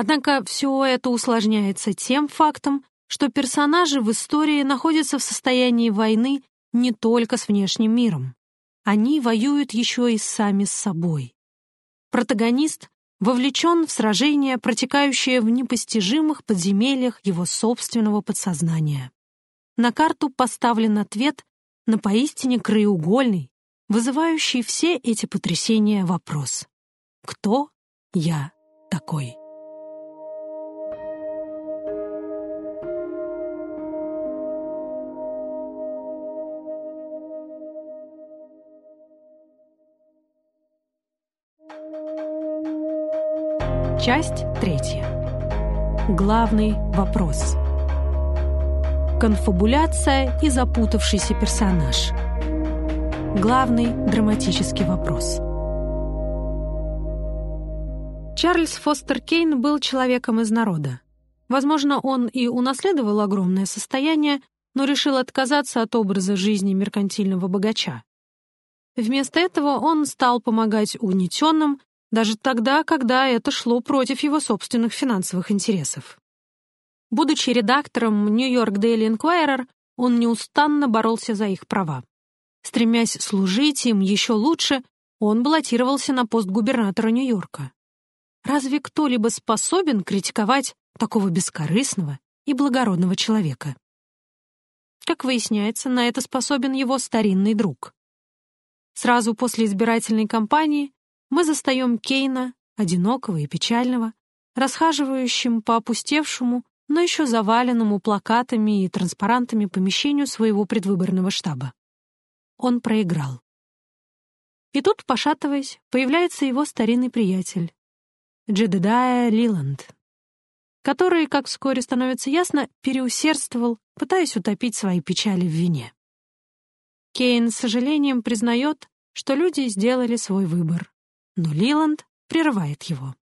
Однако все это усложняется тем фактом, что персонажи в истории находятся в состоянии войны не только с внешним миром. Они воюют еще и сами с собой. Протагонист вовлечен в сражение, протекающее в непостижимых подземельях его собственного подсознания. На карту поставлен ответ на поистине краеугольный, вызывающий все эти потрясения вопрос. Кто я такой? Часть третья. Главный вопрос. Конфабуляция и запутавшийся персонаж. Главный драматический вопрос. Чарльз Фостер Кейн был человеком из народа. Возможно, он и унаследовал огромное состояние, но решил отказаться от образа жизни меркантильного богача. Вместо этого он стал помогать угнетенным, даже тогда, когда это шло против его собственных финансовых интересов. Будучи редактором «Нью-Йорк Дейли Инквайрер», он неустанно боролся за их права. Стремясь служить им еще лучше, он баллотировался на пост губернатора Нью-Йорка. Разве кто-либо способен критиковать такого бескорыстного и благородного человека? Как выясняется, на это способен его старинный друг. Сразу после избирательной кампании мы застаем Кейна, одинокого и печального, расхаживающим по опустевшему, но еще заваленному плакатами и транспарантами помещению своего предвыборного штаба. Он проиграл. И тут, пошатываясь, появляется его старинный приятель, Джедедая Лиланд, который, как вскоре становится ясно, переусердствовал, пытаясь утопить свои печали в вине. Кейн с сожалением признает, что люди сделали свой выбор, но Лиланд прерывает его.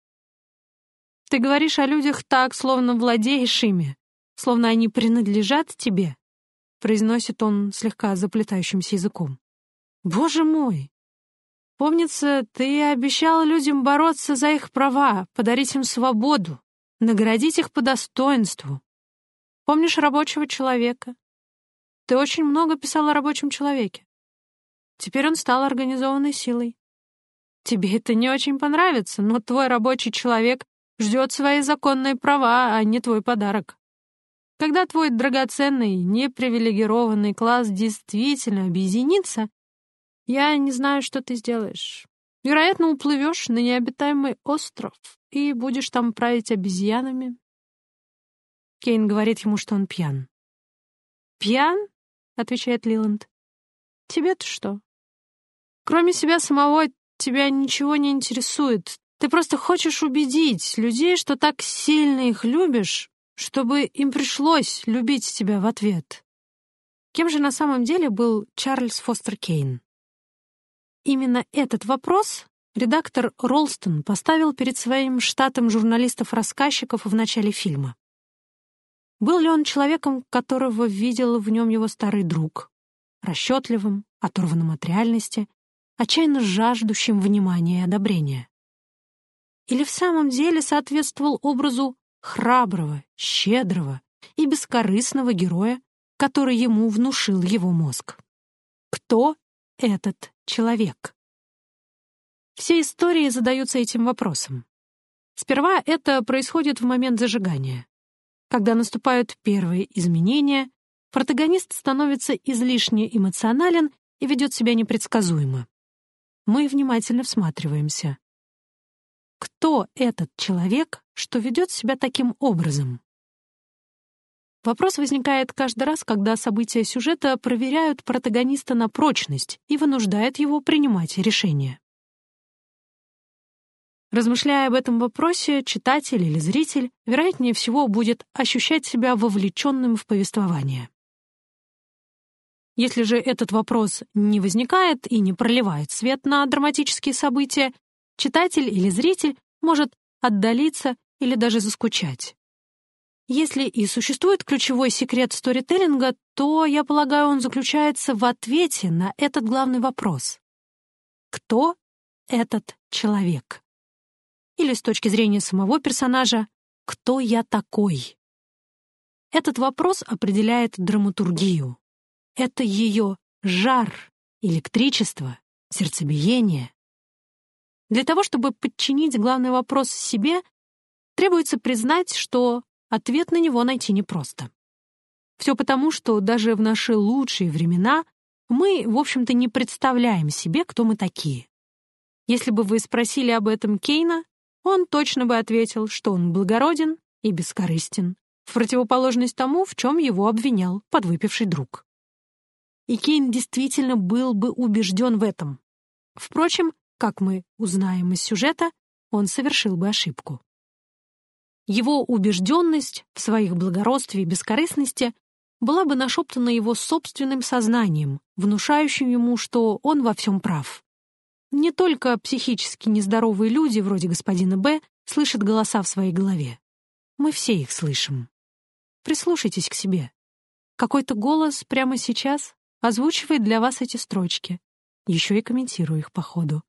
«Ты говоришь о людях так, словно владеешь ими, словно они принадлежат тебе», произносит он слегка заплетающимся языком. «Боже мой! Помнится, ты обещал людям бороться за их права, подарить им свободу, наградить их по достоинству. Помнишь рабочего человека? Ты очень много писал о рабочем человеке. Теперь он стал организованной силой. Тебе это не очень понравится, но твой рабочий человек ждет свои законные права, а не твой подарок. Когда твой драгоценный, непривилегированный класс действительно объединится, я не знаю, что ты сделаешь. Вероятно, уплывешь на необитаемый остров и будешь там править обезьянами. Кейн говорит ему, что он пьян. «Пьян?» — отвечает Лиланд. «Тебе-то что? Кроме себя самого тебя ничего не интересует. Ты просто хочешь убедить людей, что так сильно их любишь, чтобы им пришлось любить тебя в ответ. Кем же на самом деле был Чарльз Фостер Кейн? Именно этот вопрос редактор Ролстон поставил перед своим штатом журналистов-рассказчиков в начале фильма. Был ли он человеком, которого видел в нем его старый друг, расчетливым, оторванным от реальности, отчаянно жаждущим внимания и одобрения? Или в самом деле соответствовал образу храброго, щедрого и бескорыстного героя, который ему внушил его мозг? Кто этот человек? Все истории задаются этим вопросом. Сперва это происходит в момент зажигания. Когда наступают первые изменения, протагонист становится излишне эмоционален и ведет себя непредсказуемо мы внимательно всматриваемся. Кто этот человек, что ведет себя таким образом? Вопрос возникает каждый раз, когда события сюжета проверяют протагониста на прочность и вынуждают его принимать решения. Размышляя об этом вопросе, читатель или зритель, вероятнее всего, будет ощущать себя вовлеченным в повествование. Если же этот вопрос не возникает и не проливает свет на драматические события, читатель или зритель может отдалиться или даже заскучать. Если и существует ключевой секрет сторителлинга, то, я полагаю, он заключается в ответе на этот главный вопрос. Кто этот человек? Или с точки зрения самого персонажа, «Кто я такой?» Этот вопрос определяет драматургию. Это ее жар, электричество, сердцебиение. Для того, чтобы подчинить главный вопрос себе, требуется признать, что ответ на него найти непросто. Все потому, что даже в наши лучшие времена мы, в общем-то, не представляем себе, кто мы такие. Если бы вы спросили об этом Кейна, он точно бы ответил, что он благороден и бескорыстен, в противоположность тому, в чем его обвинял подвыпивший друг. И Кейн действительно был бы убежден в этом. Впрочем, как мы узнаем из сюжета, он совершил бы ошибку. Его убежденность в своих благородстве и бескорыстности была бы нашептана его собственным сознанием, внушающим ему, что он во всем прав. Не только психически нездоровые люди, вроде господина Б, слышат голоса в своей голове. Мы все их слышим. Прислушайтесь к себе. Какой-то голос прямо сейчас озвучивает для вас эти строчки. Еще и комментирую их по ходу.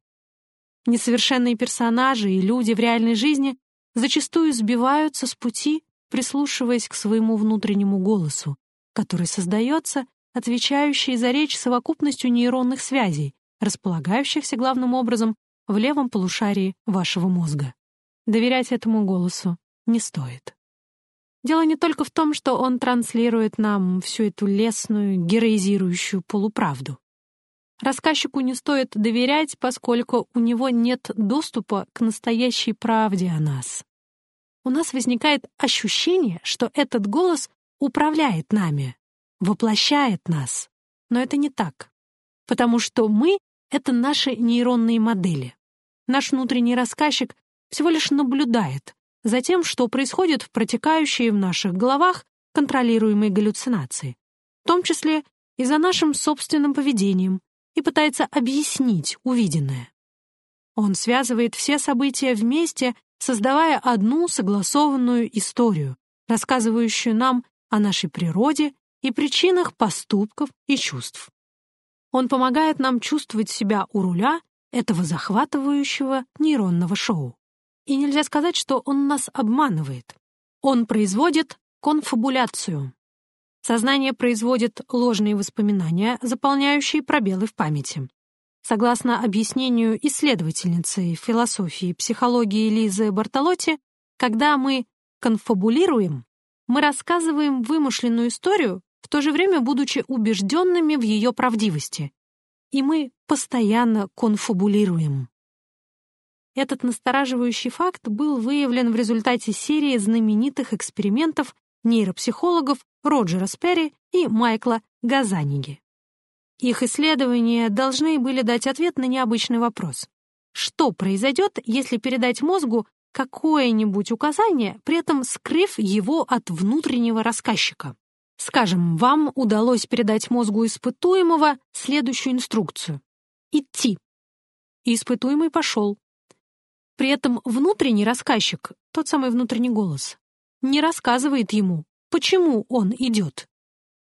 Несовершенные персонажи и люди в реальной жизни зачастую сбиваются с пути, прислушиваясь к своему внутреннему голосу, который создается, отвечающий за речь совокупностью нейронных связей, располагающихся главным образом в левом полушарии вашего мозга. Доверять этому голосу не стоит. Дело не только в том, что он транслирует нам всю эту лесную, героизирующую полуправду. Рассказчику не стоит доверять, поскольку у него нет доступа к настоящей правде о нас. У нас возникает ощущение, что этот голос управляет нами, воплощает нас. Но это не так, потому что мы — это наши нейронные модели. Наш внутренний рассказчик всего лишь наблюдает за тем, что происходит в протекающей в наших головах контролируемой галлюцинации, в том числе и за нашим собственным поведением, и пытается объяснить увиденное. Он связывает все события вместе, создавая одну согласованную историю, рассказывающую нам о нашей природе и причинах поступков и чувств. Он помогает нам чувствовать себя у руля этого захватывающего нейронного шоу. И нельзя сказать, что он нас обманывает. Он производит конфабуляцию, Сознание производит ложные воспоминания, заполняющие пробелы в памяти. Согласно объяснению исследовательницы философии и психологии Лизы Бартолотти, когда мы конфабулируем, мы рассказываем вымышленную историю, в то же время будучи убежденными в ее правдивости. И мы постоянно конфабулируем. Этот настораживающий факт был выявлен в результате серии знаменитых экспериментов нейропсихологов Роджера Сперри и Майкла Газаниги. Их исследования должны были дать ответ на необычный вопрос. Что произойдет, если передать мозгу какое-нибудь указание, при этом скрыв его от внутреннего рассказчика? Скажем, вам удалось передать мозгу испытуемого следующую инструкцию — идти. Испытуемый пошел. При этом внутренний рассказчик, тот самый внутренний голос, не рассказывает ему, почему он идет.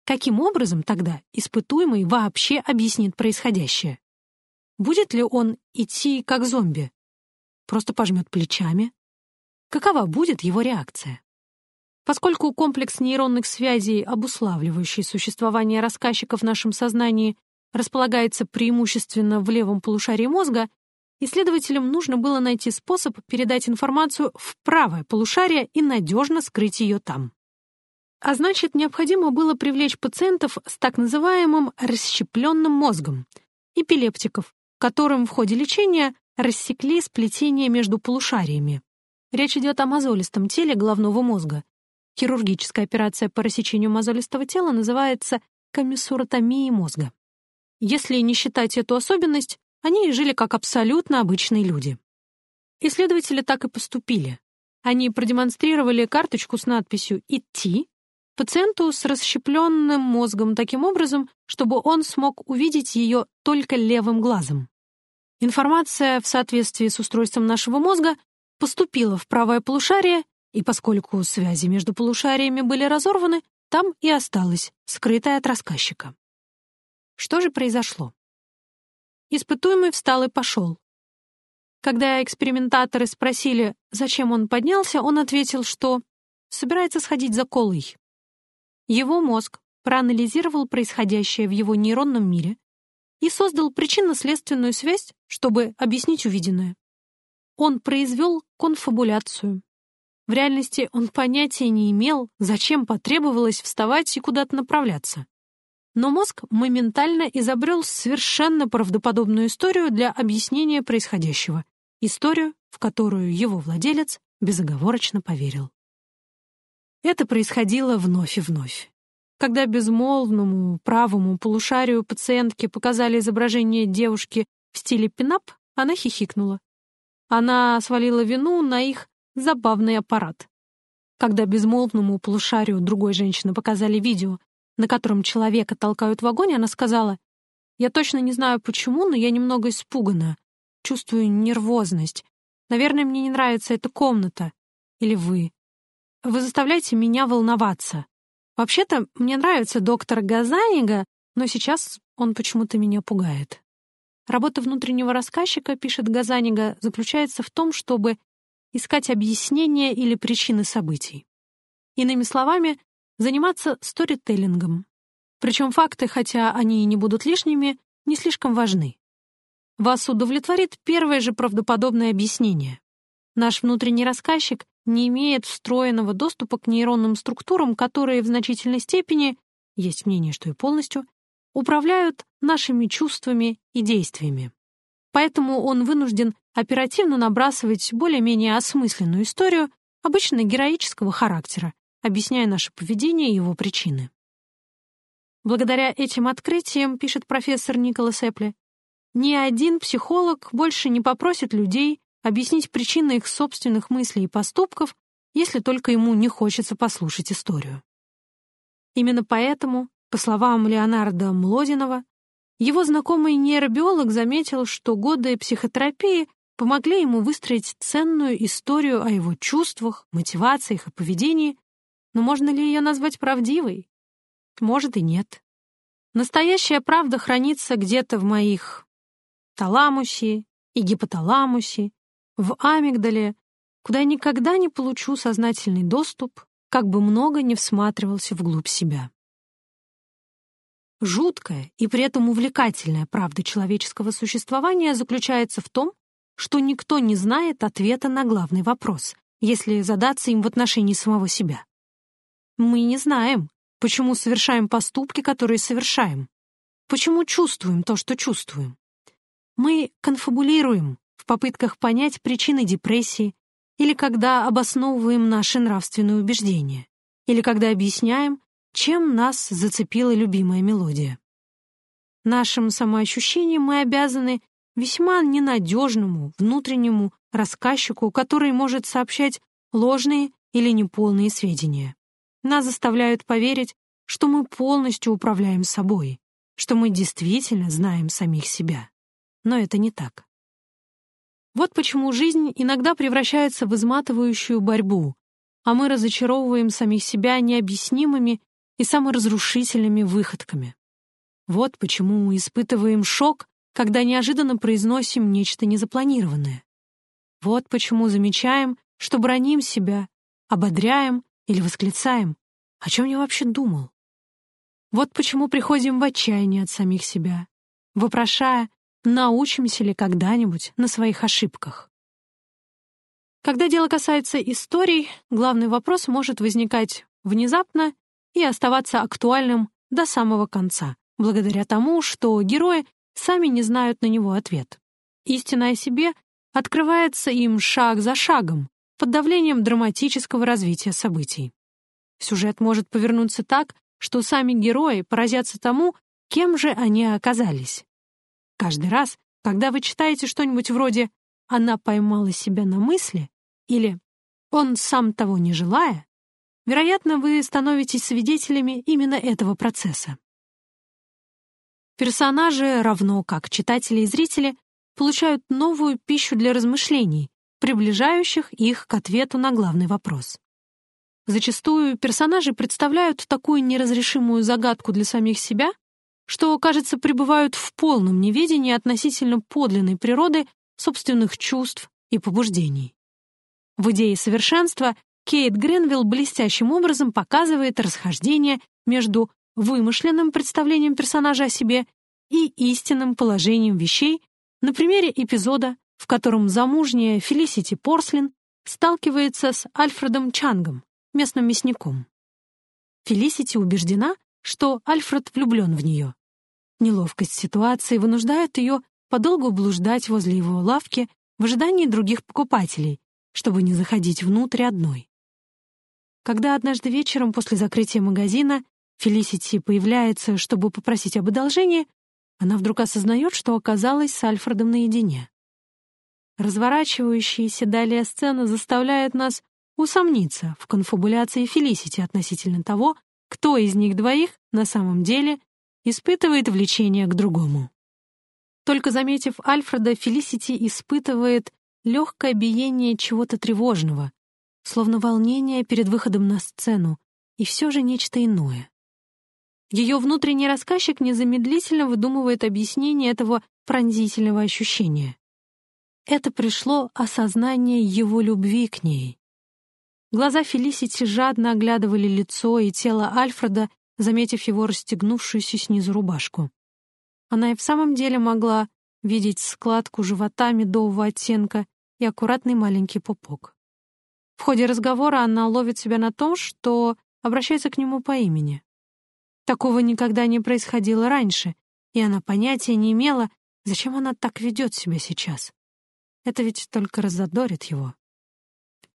Каким образом тогда испытуемый вообще объяснит происходящее? Будет ли он идти как зомби? Просто пожмет плечами? Какова будет его реакция? Поскольку комплекс нейронных связей, обуславливающий существование рассказчика в нашем сознании, располагается преимущественно в левом полушарии мозга, исследователям нужно было найти способ передать информацию в правое полушарие и надежно скрыть ее там. А значит, необходимо было привлечь пациентов с так называемым расщепленным мозгом, эпилептиков, которым в ходе лечения рассекли сплетение между полушариями. Речь идет о мозолистом теле головного мозга. Хирургическая операция по рассечению мозолистого тела называется комиссуротомией мозга. Если не считать эту особенность, они жили как абсолютно обычные люди. Исследователи так и поступили. Они продемонстрировали карточку с надписью «Идти» пациенту с расщепленным мозгом таким образом, чтобы он смог увидеть ее только левым глазом. Информация в соответствии с устройством нашего мозга поступила в правое полушарие, и поскольку связи между полушариями были разорваны, там и осталась, скрытая от рассказчика. Что же произошло? Испытуемый встал и пошел. Когда экспериментаторы спросили, зачем он поднялся, он ответил, что собирается сходить за колой. Его мозг проанализировал происходящее в его нейронном мире и создал причинно-следственную связь, чтобы объяснить увиденное. Он произвел конфабуляцию. В реальности он понятия не имел, зачем потребовалось вставать и куда-то направляться. Но мозг моментально изобрел совершенно правдоподобную историю для объяснения происходящего. Историю, в которую его владелец безоговорочно поверил. Это происходило вновь и вновь. Когда безмолвному правому полушарию пациентки показали изображение девушки в стиле пинап, она хихикнула. Она свалила вину на их забавный аппарат. Когда безмолвному полушарию другой женщины показали видео, на котором человека толкают в огонь, она сказала, «Я точно не знаю почему, но я немного испугана. Чувствую нервозность. Наверное, мне не нравится эта комната. Или вы. Вы заставляете меня волноваться. Вообще-то, мне нравится доктор Газанига, но сейчас он почему-то меня пугает». Работа внутреннего рассказчика, пишет Газанига, заключается в том, чтобы искать объяснения или причины событий. Иными словами, заниматься сторителлингом. Причем факты, хотя они и не будут лишними, не слишком важны. Вас удовлетворит первое же правдоподобное объяснение. Наш внутренний рассказчик не имеет встроенного доступа к нейронным структурам, которые в значительной степени, есть мнение, что и полностью, управляют нашими чувствами и действиями. Поэтому он вынужден оперативно набрасывать более-менее осмысленную историю, обычно героического характера, объясняя наше поведение и его причины. Благодаря этим открытиям, пишет профессор Николас Эпли, ни один психолог больше не попросит людей объяснить причины их собственных мыслей и поступков, если только ему не хочется послушать историю. Именно поэтому по словам Леонарда Млодинова, его знакомый нейробиолог заметил, что годы психотерапии помогли ему выстроить ценную историю о его чувствах, мотивациях и поведении, но можно ли ее назвать правдивой? Может и нет. Настоящая правда хранится где-то в моих таламусе и гипоталамусе, в амигдале, куда я никогда не получу сознательный доступ, как бы много не всматривался вглубь себя. Жуткая и при этом увлекательная правда человеческого существования заключается в том, что никто не знает ответа на главный вопрос, если задаться им в отношении самого себя. Мы не знаем, почему совершаем поступки, которые совершаем, почему чувствуем то, что чувствуем. Мы конфабулируем в попытках понять причины депрессии или когда обосновываем наши нравственные убеждения, или когда объясняем, чем нас зацепила любимая мелодия. Нашим самоощущением мы обязаны весьма ненадежному внутреннему рассказчику, который может сообщать ложные или неполные сведения. Нас заставляют поверить, что мы полностью управляем собой, что мы действительно знаем самих себя. Но это не так. Вот почему жизнь иногда превращается в изматывающую борьбу, а мы разочаровываем самих себя необъяснимыми и саморазрушительными выходками. Вот почему мы испытываем шок, когда неожиданно произносим нечто незапланированное. Вот почему замечаем, что броним себя, ободряем или восклицаем. О чем я вообще думал? Вот почему приходим в отчаяние от самих себя, вопрошая, научимся ли когда-нибудь на своих ошибках. Когда дело касается историй, главный вопрос может возникать внезапно и оставаться актуальным до самого конца, благодаря тому, что герои сами не знают на него ответ. Истина о себе открывается им шаг за шагом, под давлением драматического развития событий. Сюжет может повернуться так, что сами герои поразятся тому, кем же они оказались. Каждый раз, когда вы читаете что-нибудь вроде «она поймала себя на мысли» или «он сам того не желая», Вероятно, вы становитесь свидетелями именно этого процесса. Персонажи, равно как читатели и зрители, получают новую пищу для размышлений, приближающих их к ответу на главный вопрос. Зачастую персонажи представляют такую неразрешимую загадку для самих себя, что, кажется, пребывают в полном неведении относительно подлинной природы собственных чувств и побуждений. В идее совершенства Кейт Гренвилл блестящим образом показывает расхождение между вымышленным представлением персонажа о себе и истинным положением вещей на примере эпизода, в котором замужняя Фелисити Порслин сталкивается с Альфредом Чангом, местным мясником. Фелисити убеждена, что Альфред влюблен в нее. Неловкость ситуации вынуждает ее подолгу блуждать возле его лавки в ожидании других покупателей, чтобы не заходить внутрь одной. Когда однажды вечером после закрытия магазина Фелисити появляется, чтобы попросить об одолжении, она вдруг осознает, что оказалась с Альфредом наедине. Разворачивающаяся далее сцена заставляет нас усомниться в конфабуляции Фелисити относительно того, кто из них двоих на самом деле испытывает влечение к другому. Только заметив Альфреда, Фелисити испытывает легкое биение чего-то тревожного, словно волнение перед выходом на сцену, и все же нечто иное. Ее внутренний рассказчик незамедлительно выдумывает объяснение этого пронзительного ощущения. Это пришло осознание его любви к ней. Глаза Фелисити жадно оглядывали лицо и тело Альфреда, заметив его расстегнувшуюся снизу рубашку. Она и в самом деле могла видеть складку живота медового оттенка и аккуратный маленький пупок. В ходе разговора она ловит себя на том, что обращается к нему по имени. Такого никогда не происходило раньше, и она понятия не имела, зачем она так ведет себя сейчас. Это ведь только разодорит его.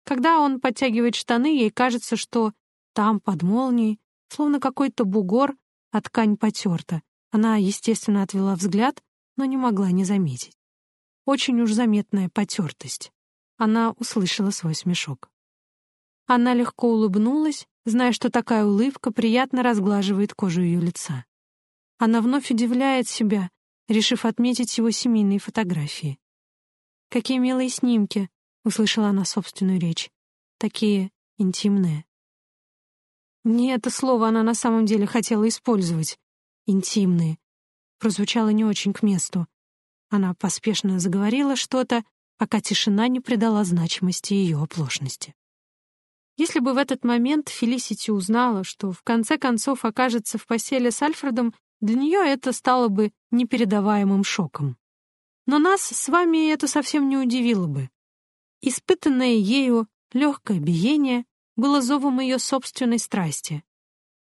Когда он подтягивает штаны, ей кажется, что там, под молнией, словно какой-то бугор, а ткань потерта. Она, естественно, отвела взгляд, но не могла не заметить. Очень уж заметная потертость. Она услышала свой смешок. Она легко улыбнулась, зная, что такая улыбка приятно разглаживает кожу ее лица. Она вновь удивляет себя, решив отметить его семейные фотографии. «Какие милые снимки!» — услышала она собственную речь. «Такие интимные». Не это слово она на самом деле хотела использовать. «Интимные». Прозвучало не очень к месту. Она поспешно заговорила что-то, пока тишина не придала значимости ее оплошности. Если бы в этот момент Фелисити узнала, что в конце концов окажется в постели с Альфредом, для нее это стало бы непередаваемым шоком. Но нас с вами это совсем не удивило бы. Испытанное ею легкое биение было зовом ее собственной страсти.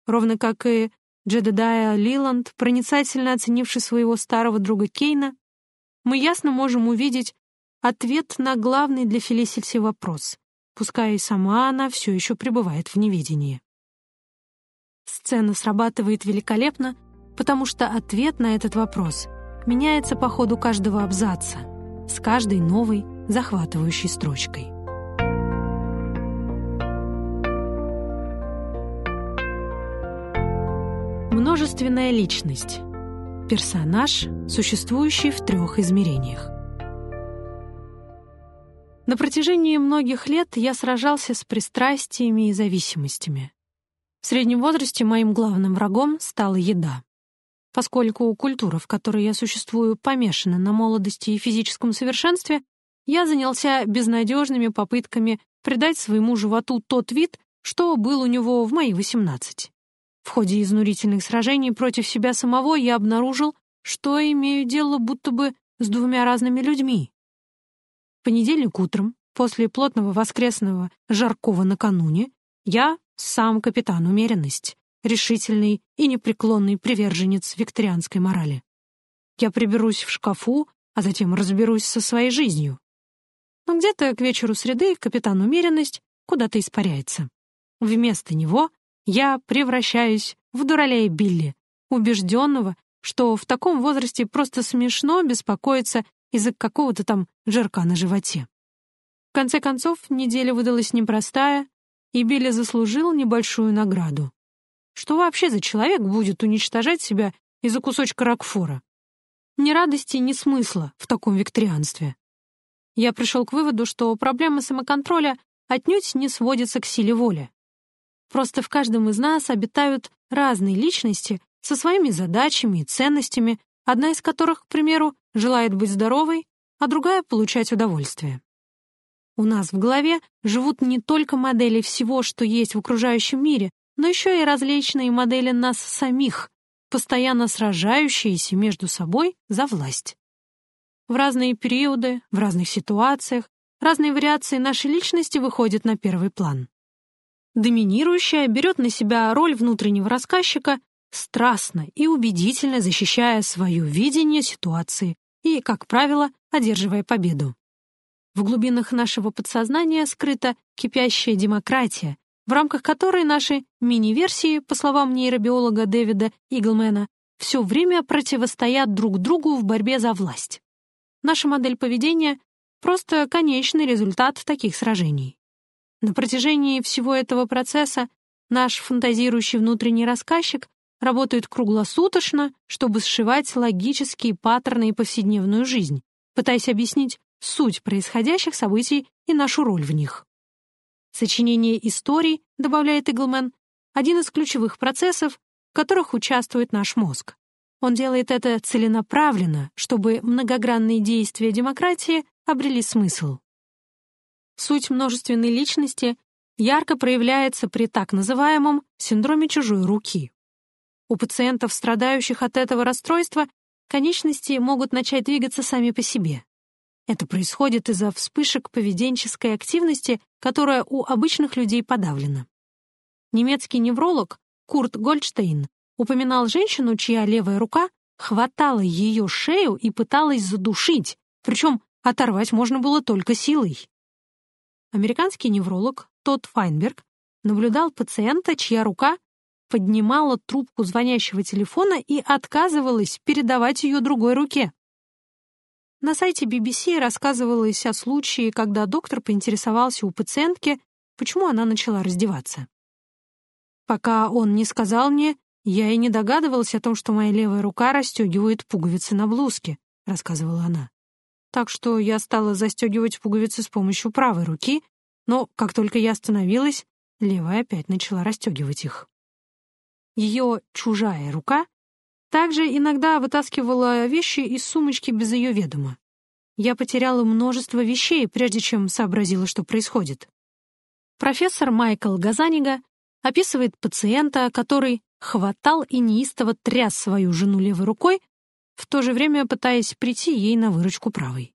Ровно как и Джедедая Лиланд, проницательно оценивший своего старого друга Кейна, мы ясно можем увидеть ответ на главный для Фелисити вопрос пускай и сама она все еще пребывает в неведении. Сцена срабатывает великолепно, потому что ответ на этот вопрос меняется по ходу каждого абзаца, с каждой новой захватывающей строчкой. Множественная личность. Персонаж, существующий в трех измерениях. На протяжении многих лет я сражался с пристрастиями и зависимостями. В среднем возрасте моим главным врагом стала еда. Поскольку культура, в которой я существую, помешана на молодости и физическом совершенстве, я занялся безнадежными попытками придать своему животу тот вид, что был у него в мои 18. В ходе изнурительных сражений против себя самого я обнаружил, что имею дело будто бы с двумя разными людьми понедельник утром, после плотного воскресного жаркого накануне, я сам капитан умеренность, решительный и непреклонный приверженец викторианской морали. Я приберусь в шкафу, а затем разберусь со своей жизнью. Но где-то к вечеру среды капитан умеренность куда-то испаряется. Вместо него я превращаюсь в дуралея Билли, убежденного, что в таком возрасте просто смешно беспокоиться из-за какого-то там жирка на животе. В конце концов, неделя выдалась непростая, и Билли заслужил небольшую награду. Что вообще за человек будет уничтожать себя из-за кусочка ракфора? Ни радости, ни смысла в таком викторианстве. Я пришел к выводу, что проблема самоконтроля отнюдь не сводится к силе воли. Просто в каждом из нас обитают разные личности со своими задачами и ценностями, одна из которых, к примеру, желает быть здоровой, а другая — получать удовольствие. У нас в голове живут не только модели всего, что есть в окружающем мире, но еще и различные модели нас самих, постоянно сражающиеся между собой за власть. В разные периоды, в разных ситуациях, разные вариации нашей личности выходят на первый план. Доминирующая берет на себя роль внутреннего рассказчика, страстно и убедительно защищая свое видение ситуации и, как правило, одерживая победу. В глубинах нашего подсознания скрыта кипящая демократия, в рамках которой наши мини-версии, по словам нейробиолога Дэвида Иглмена, все время противостоят друг другу в борьбе за власть. Наша модель поведения — просто конечный результат таких сражений. На протяжении всего этого процесса наш фантазирующий внутренний рассказчик работает круглосуточно, чтобы сшивать логические паттерны и повседневную жизнь, пытаясь объяснить, суть происходящих событий и нашу роль в них. Сочинение историй, добавляет Иглмен, один из ключевых процессов, в которых участвует наш мозг. Он делает это целенаправленно, чтобы многогранные действия демократии обрели смысл. Суть множественной личности ярко проявляется при так называемом синдроме чужой руки. У пациентов, страдающих от этого расстройства, конечности могут начать двигаться сами по себе. Это происходит из-за вспышек поведенческой активности, которая у обычных людей подавлена. Немецкий невролог Курт Гольдштейн упоминал женщину, чья левая рука хватала ее шею и пыталась задушить, причем оторвать можно было только силой. Американский невролог Тодд Файнберг наблюдал пациента, чья рука поднимала трубку звонящего телефона и отказывалась передавать ее другой руке. На сайте BBC рассказывалось о случае, когда доктор поинтересовался у пациентки, почему она начала раздеваться. Пока он не сказал мне, я и не догадывалась о том, что моя левая рука расстегивает пуговицы на блузке, рассказывала она. Так что я стала застегивать пуговицы с помощью правой руки, но как только я остановилась, левая опять начала расстегивать их. Ее чужая рука также иногда вытаскивала вещи из сумочки без ее ведома. Я потеряла множество вещей, прежде чем сообразила, что происходит. Профессор Майкл Газанига описывает пациента, который хватал и неистово тряс свою жену левой рукой, в то же время пытаясь прийти ей на выручку правой.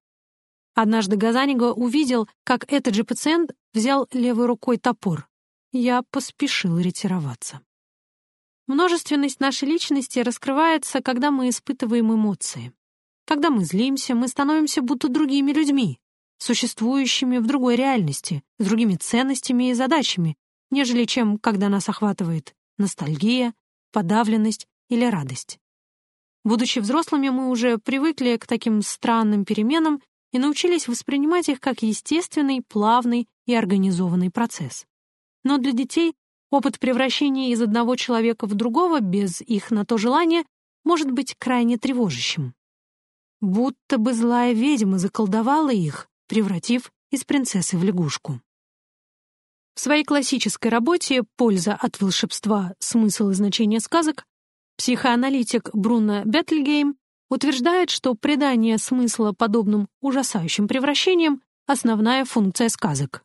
Однажды Газанига увидел, как этот же пациент взял левой рукой топор. Я поспешил ретироваться. Множественность нашей личности раскрывается, когда мы испытываем эмоции. Когда мы злимся, мы становимся будто другими людьми, существующими в другой реальности, с другими ценностями и задачами, нежели чем когда нас охватывает ностальгия, подавленность или радость. Будучи взрослыми, мы уже привыкли к таким странным переменам и научились воспринимать их как естественный, плавный и организованный процесс. Но для детей Опыт превращения из одного человека в другого без их на то желания может быть крайне тревожащим. Будто бы злая ведьма заколдовала их, превратив из принцессы в лягушку. В своей классической работе «Польза от волшебства. Смысл и значение сказок» психоаналитик Бруно Беттельгейм утверждает, что придание смысла подобным ужасающим превращениям — основная функция сказок.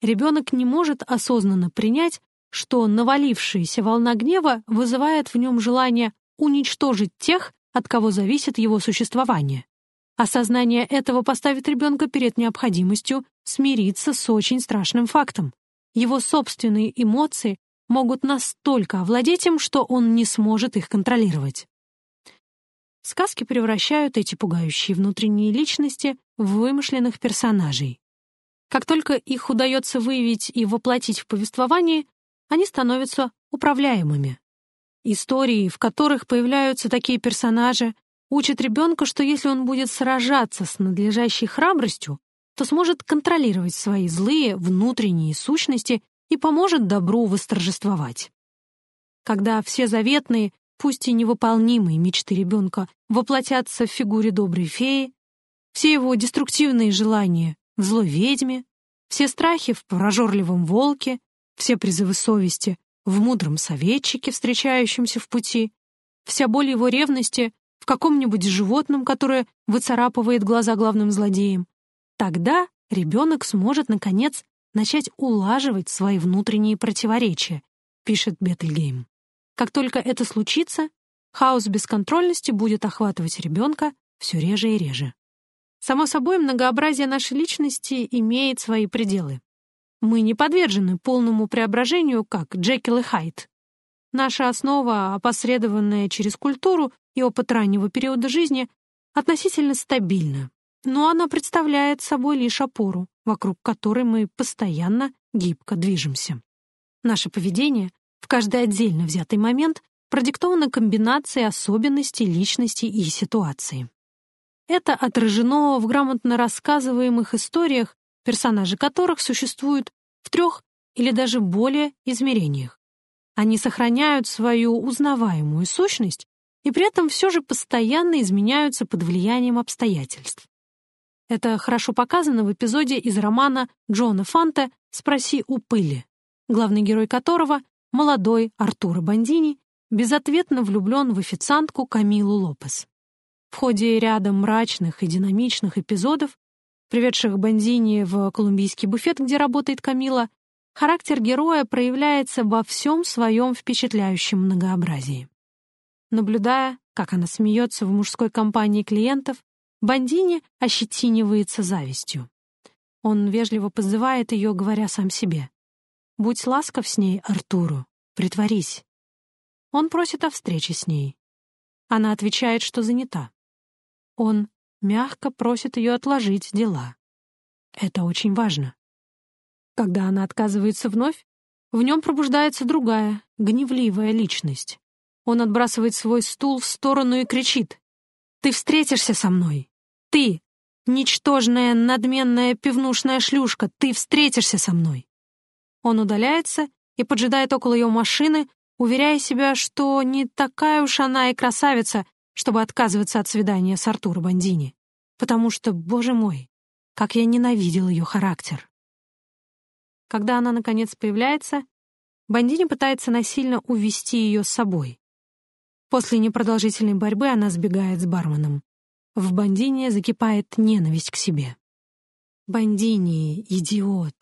Ребенок не может осознанно принять, что навалившаяся волна гнева вызывает в нем желание уничтожить тех, от кого зависит его существование. Осознание этого поставит ребенка перед необходимостью смириться с очень страшным фактом. Его собственные эмоции могут настолько овладеть им, что он не сможет их контролировать. Сказки превращают эти пугающие внутренние личности в вымышленных персонажей. Как только их удается выявить и воплотить в повествовании, они становятся управляемыми. Истории, в которых появляются такие персонажи, учат ребенка, что если он будет сражаться с надлежащей храбростью, то сможет контролировать свои злые внутренние сущности и поможет добру восторжествовать. Когда все заветные, пусть и невыполнимые мечты ребенка воплотятся в фигуре доброй феи, все его деструктивные желания в злой ведьме, все страхи в прожорливом волке, все призывы совести в мудром советчике, встречающемся в пути, вся боль его ревности в каком-нибудь животном, которое выцарапывает глаза главным злодеям, тогда ребенок сможет, наконец, начать улаживать свои внутренние противоречия, пишет Бетельгейм. Как только это случится, хаос бесконтрольности будет охватывать ребенка все реже и реже. Само собой, многообразие нашей личности имеет свои пределы. Мы не подвержены полному преображению, как Джекил и Хайд. Наша основа, опосредованная через культуру и опыт раннего периода жизни, относительно стабильна, но она представляет собой лишь опору, вокруг которой мы постоянно гибко движемся. Наше поведение в каждый отдельно взятый момент продиктовано комбинацией особенностей личности и ситуации. Это отражено в грамотно рассказываемых историях, персонажи которых существуют в трех или даже более измерениях. Они сохраняют свою узнаваемую сущность и при этом все же постоянно изменяются под влиянием обстоятельств. Это хорошо показано в эпизоде из романа Джона Фанта «Спроси у пыли», главный герой которого, молодой Артуро Бандини, безответно влюблен в официантку Камилу Лопес. В ходе ряда мрачных и динамичных эпизодов, приведших Бандини в колумбийский буфет, где работает Камила, характер героя проявляется во всем своем впечатляющем многообразии. Наблюдая, как она смеется в мужской компании клиентов, Бандини ощетинивается завистью. Он вежливо позывает ее, говоря сам себе. «Будь ласков с ней, Артуру, притворись». Он просит о встрече с ней. Она отвечает, что занята. Он мягко просит ее отложить дела. Это очень важно. Когда она отказывается вновь, в нем пробуждается другая, гневливая личность. Он отбрасывает свой стул в сторону и кричит. «Ты встретишься со мной! Ты, ничтожная, надменная пивнушная шлюшка, ты встретишься со мной. Он удаляется и поджидает около ее машины, уверяя себя, что не такая уж она и красавица, чтобы отказываться от свидания с Артуро Бандини. Потому что, боже мой, как я ненавидел ее характер. Когда она, наконец, появляется, Бандини пытается насильно увести ее с собой. После непродолжительной борьбы она сбегает с барменом. В Бандине закипает ненависть к себе. Бандини — идиот,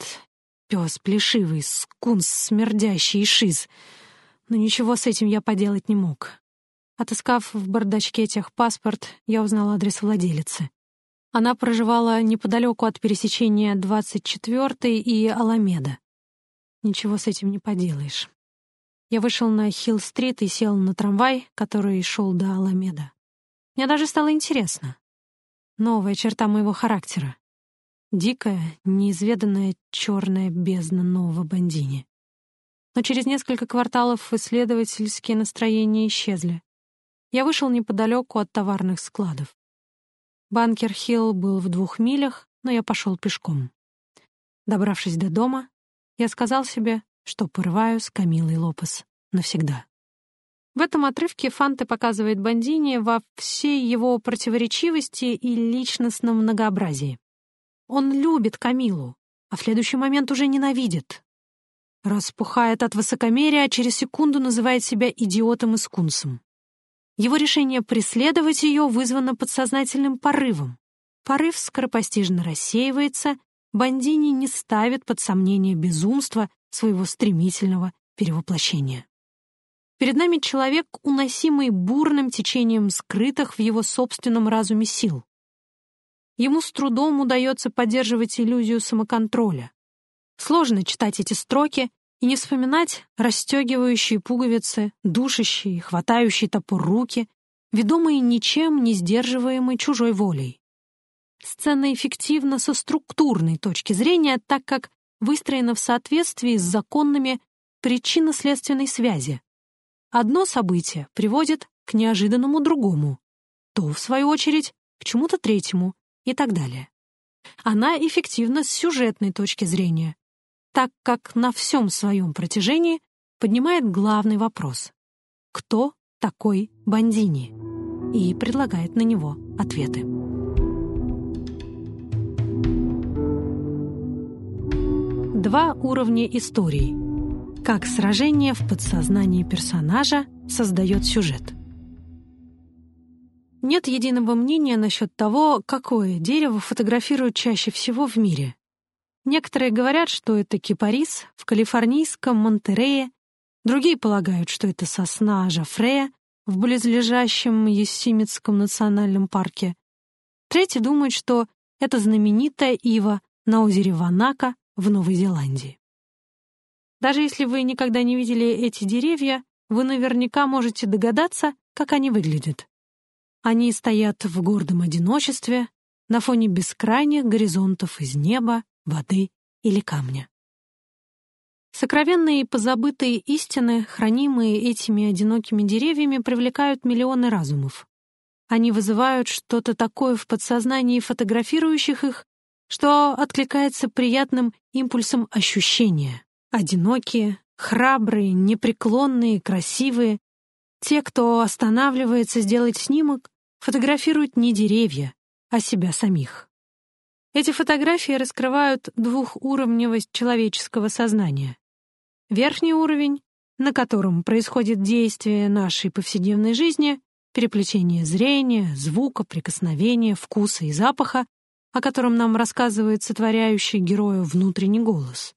пес плешивый, скунс смердящий и шиз. Но ничего с этим я поделать не мог. Отыскав в бардачке техпаспорт, я узнал адрес владелицы. Она проживала неподалеку от пересечения 24-й и Аламеда. Ничего с этим не поделаешь. Я вышел на Хилл-стрит и сел на трамвай, который шел до Аламеда. Мне даже стало интересно. Новая черта моего характера. Дикая, неизведанная черная бездна нового бандини. Но через несколько кварталов исследовательские настроения исчезли. Я вышел неподалеку от товарных складов. Банкер-Хилл был в двух милях, но я пошел пешком. Добравшись до дома, я сказал себе, что порываю с Камилой Лопес навсегда. В этом отрывке Фанте показывает Бандини во всей его противоречивости и личностном многообразии. Он любит Камилу, а в следующий момент уже ненавидит. Распухает от высокомерия, а через секунду называет себя идиотом и скунсом. Его решение преследовать ее вызвано подсознательным порывом. Порыв скоропостижно рассеивается, Бандини не ставит под сомнение безумство своего стремительного перевоплощения. Перед нами человек, уносимый бурным течением скрытых в его собственном разуме сил. Ему с трудом удается поддерживать иллюзию самоконтроля. Сложно читать эти строки и не вспоминать расстегивающие пуговицы, душащие, хватающие топор руки, ведомые ничем не сдерживаемой чужой волей. Сцена эффективна со структурной точки зрения, так как выстроена в соответствии с законными причинно-следственной связи, Одно событие приводит к неожиданному другому, то, в свою очередь, к чему-то третьему и так далее. Она эффективна с сюжетной точки зрения, так как на всем своем протяжении поднимает главный вопрос — кто такой Бандини? и предлагает на него ответы. Два уровня истории — как сражение в подсознании персонажа создает сюжет. Нет единого мнения насчет того, какое дерево фотографируют чаще всего в мире. Некоторые говорят, что это кипарис в калифорнийском Монтерее, другие полагают, что это сосна Жафрея в близлежащем Ессимитском национальном парке. Третьи думают, что это знаменитая ива на озере Ванака в Новой Зеландии. Даже если вы никогда не видели эти деревья, вы наверняка можете догадаться, как они выглядят. Они стоят в гордом одиночестве на фоне бескрайних горизонтов из неба, воды или камня. Сокровенные и позабытые истины, хранимые этими одинокими деревьями, привлекают миллионы разумов. Они вызывают что-то такое в подсознании фотографирующих их, что откликается приятным импульсом ощущения. Одинокие, храбрые, непреклонные, красивые. Те, кто останавливается сделать снимок, фотографируют не деревья, а себя самих. Эти фотографии раскрывают двухуровневость человеческого сознания. Верхний уровень, на котором происходит действие нашей повседневной жизни, переплетение зрения, звука, прикосновения, вкуса и запаха, о котором нам рассказывает сотворяющий герою внутренний голос.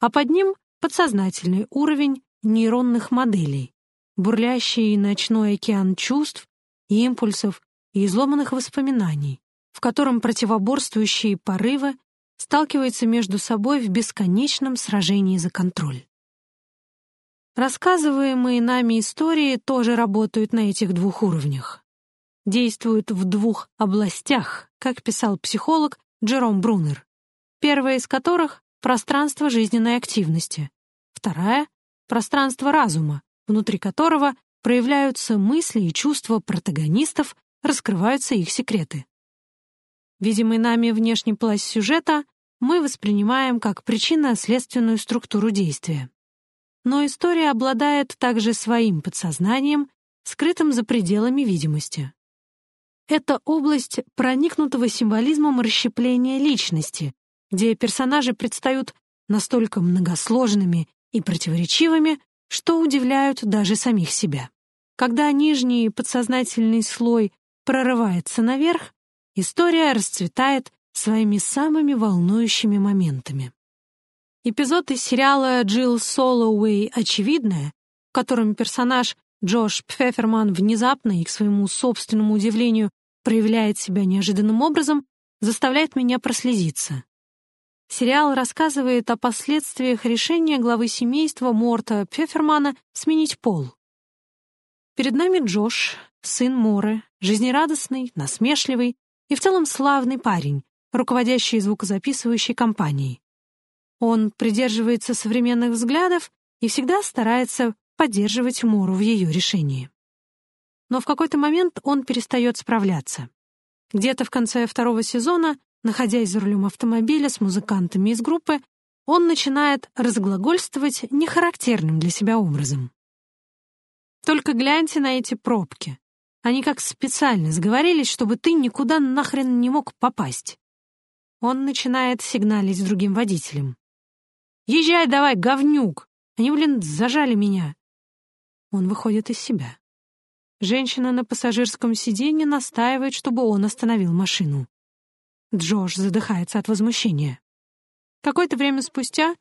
А под ним подсознательный уровень нейронных моделей, бурлящий ночной океан чувств, импульсов и изломанных воспоминаний, в котором противоборствующие порывы сталкиваются между собой в бесконечном сражении за контроль. Рассказываемые нами истории тоже работают на этих двух уровнях. Действуют в двух областях, как писал психолог Джером Брунер, первая из которых — пространство жизненной активности, вторая — пространство разума, внутри которого проявляются мысли и чувства протагонистов, раскрываются их секреты. Видимый нами внешний пласт сюжета мы воспринимаем как причинно-следственную структуру действия. Но история обладает также своим подсознанием, скрытым за пределами видимости. Это область проникнутого символизмом расщепления личности, где персонажи предстают настолько многосложными и противоречивыми, что удивляют даже самих себя. Когда нижний подсознательный слой прорывается наверх, история расцветает своими самыми волнующими моментами. Эпизод из сериала «Джилл Солоуэй. Очевидное», в котором персонаж Джош Пфефферман внезапно и к своему собственному удивлению проявляет себя неожиданным образом, заставляет меня прослезиться. Сериал рассказывает о последствиях решения главы семейства Морта Пфеффермана сменить пол. Перед нами Джош, сын Моры, жизнерадостный, насмешливый и в целом славный парень, руководящий звукозаписывающей компанией. Он придерживается современных взглядов и всегда старается поддерживать Мору в ее решении. Но в какой-то момент он перестает справляться. Где-то в конце второго сезона, находясь за рулем автомобиля с музыкантами из группы, он начинает разглагольствовать нехарактерным для себя образом. Только гляньте на эти пробки. Они как специально сговорились, чтобы ты никуда нахрен не мог попасть. Он начинает сигналить другим водителям. «Езжай давай, говнюк! Они, блин, зажали меня!» Он выходит из себя. Женщина на пассажирском сиденье настаивает, чтобы он остановил машину. Джош задыхается от возмущения. Какое-то время спустя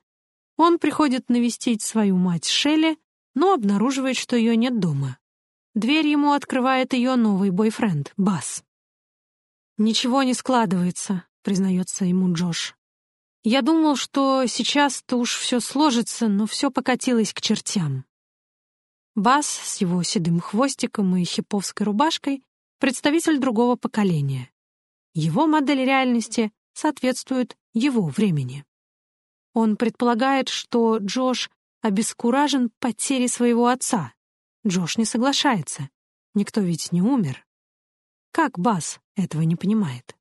он приходит навестить свою мать Шелли, но обнаруживает, что ее нет дома. Дверь ему открывает ее новый бойфренд, Бас. «Ничего не складывается», — признается ему Джош. «Я думал, что сейчас-то уж все сложится, но все покатилось к чертям». Бас с его седым хвостиком и хиповской рубашкой — представитель другого поколения. Его модель реальности соответствует его времени. Он предполагает, что Джош обескуражен потерей своего отца. Джош не соглашается. Никто ведь не умер. Как Бас этого не понимает?